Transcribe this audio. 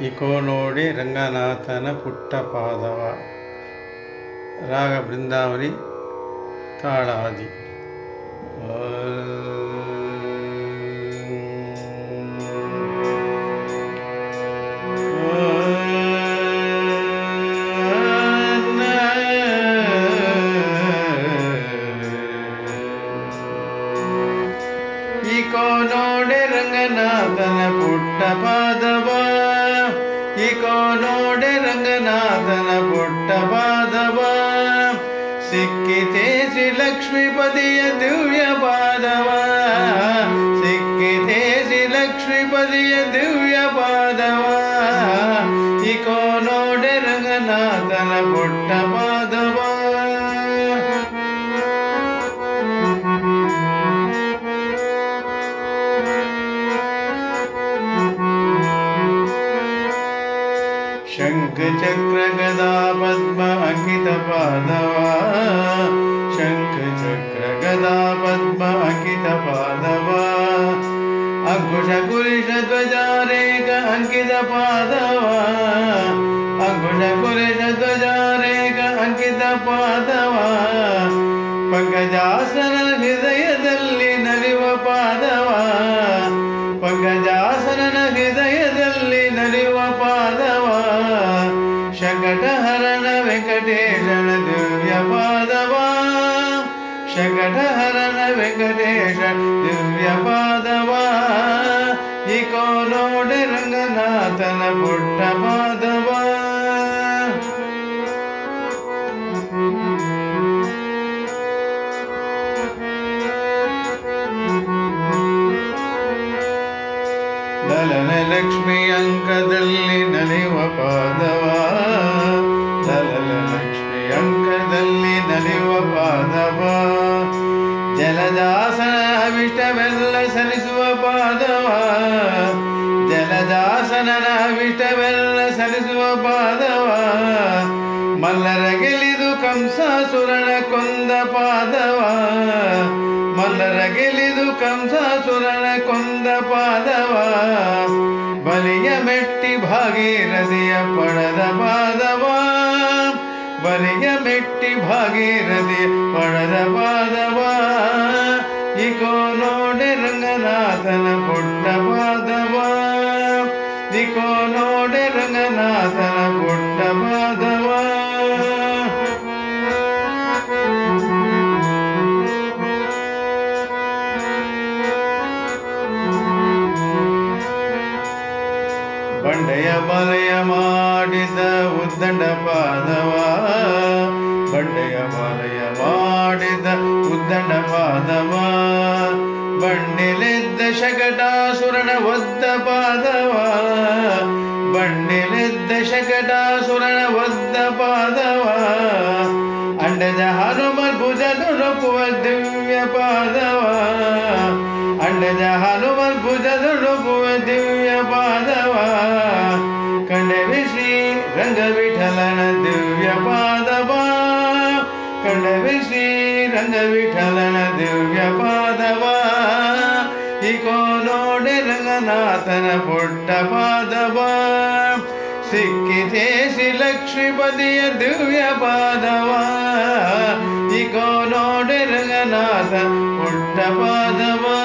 Eco ನೋಡಿ ರಂಗನಾಥನ ಪುಟ್ಟ ಪಾದವ ರಾಗ ಬೃಂದಾವನಿ ತಾಳಾದಿ ಇಕೋ ನೋಡೆ ರಂಗನಾಥನ ಪುಟ್ಟ ಪಾದವ ಇಕೋ ನೋಡೆ ರಂಗನಾಥನ ಪುಟ್ಟ ಪಾದವ. ಸಿಕ್ಕಿತೆ ಶ್ರೀ ಲಕ್ಷ್ಮೀಪತಿಯ ದಿವ್ಯ ಪಾದವ. शङ्खचक्रगदा पद्मकितपादवा शङ्खचक्रगदा ध्वजारेख अङ्कुशकुलिशध्वजारेक अङ्कितपादवा ಶಕಟಹರಣ ವೆಂಕಟೇಶನ ದಿವ್ಯ ಪಾದವ ಶಕಟಹರಣ ವೆಂಕಟೇಶ ದಿವ್ಯ ಪಾದವ ಈ ಕೋಲೋಡೆ ರಂಗನಾಥನ ಪುಟ್ಟ ಪಾದವ ಲಲನ ಲಕ್ಷ್ಮಿ ಅಂಕದಲ್ಲಿ ನಲಿವ ಪಾದವ. ಅವಿಷ್ಟವೆಲ್ಲ ಸಲ್ಲಿಸುವ ಪಾದವ. ಜಲದಾಸನನ ವಿಷ್ಟವೆಲ್ಲ ಸಲ್ಲಿಸುವ ಪಾದವ. ಮಲ್ಲರ ಗೆಲಿದು ಕಂಸಾಸುರನ ಕೊಂದ ಪಾದವ. ಮಲ್ಲರ ಗೆಲಿದು ಕಂಸಾಸುರನ ಕೊಂದ ಪಾದವ. ಬಲಿಯ ಮೆಟ್ಟಿ ಭಾಗೀರಥಿಯ ಪಡದ ಪಾದವ. ಬಲಿಯ ಮೆಟ್ಟಿ ಭಾಗೀರಥಿ ಪಡದ ಪಾದವ. ಇಕೋ ನೋಡೆ ರಂಗನಾಥನ ಪುಟ್ಟ ಪಾದವ. ಇಕೋ ನೋಡೆ ರಂಗನಾಥನ ಪುಟ್ಟ ಪಾದವ. ಬಂಡೆಯ ಬಲೆಯ ಮಾಡಿದ ಉದ್ದಂಡ ಪಾದವ. ಬಂಡೆಯ ಬಲೆಯ ಮಾಡಿದ ಉದ್ದಂಡ ಪಾದವ. ಬಂಡಿಲೆದ್ದ ಶಕಟಾಸುರನ ಒದ್ದ ಪಾದವ. ಬಣ್ಣಿಲೆದ್ದ ಶಕಟಾಸುರನ ಒದ್ದ ಪಾದವ. ಅಂಡಜ ಹನುಮನ್ ಭುಜ ದಿವ್ಯ ಪಾದವ. ಅಂಡಜ ಹನುಮನ್ ಭುಜ ದಿವ್ಯ ಪಾದವ. ಕಂಡವಿ ಶ್ರೀ ರಂಗ ವಿಠಲನ ದಿವ್ಯ ಪಾದವ. ಕಂಡವಿ ಶ್ರೀ ರಂಗ ವಿಠಲನ ದಿವ್ಯ ಪಾದವ. ಇಕೋ ನೋಡೆ ರಂಗನಾಥನ ಪುಟ್ಟ ಪಾದವ. ಸಿಕ್ಕಿತೆ ಶ್ರೀ ಲಕ್ಷ್ಮೀಪತಿಯ ದಿವ್ಯ ಪಾದವ. ಇಕೋ ನೋಡೆ ರಂಗನಾಥ ಪುಟ್ಟ ಪಾದವ ಪುಟ್ಟ ಪಾದವ.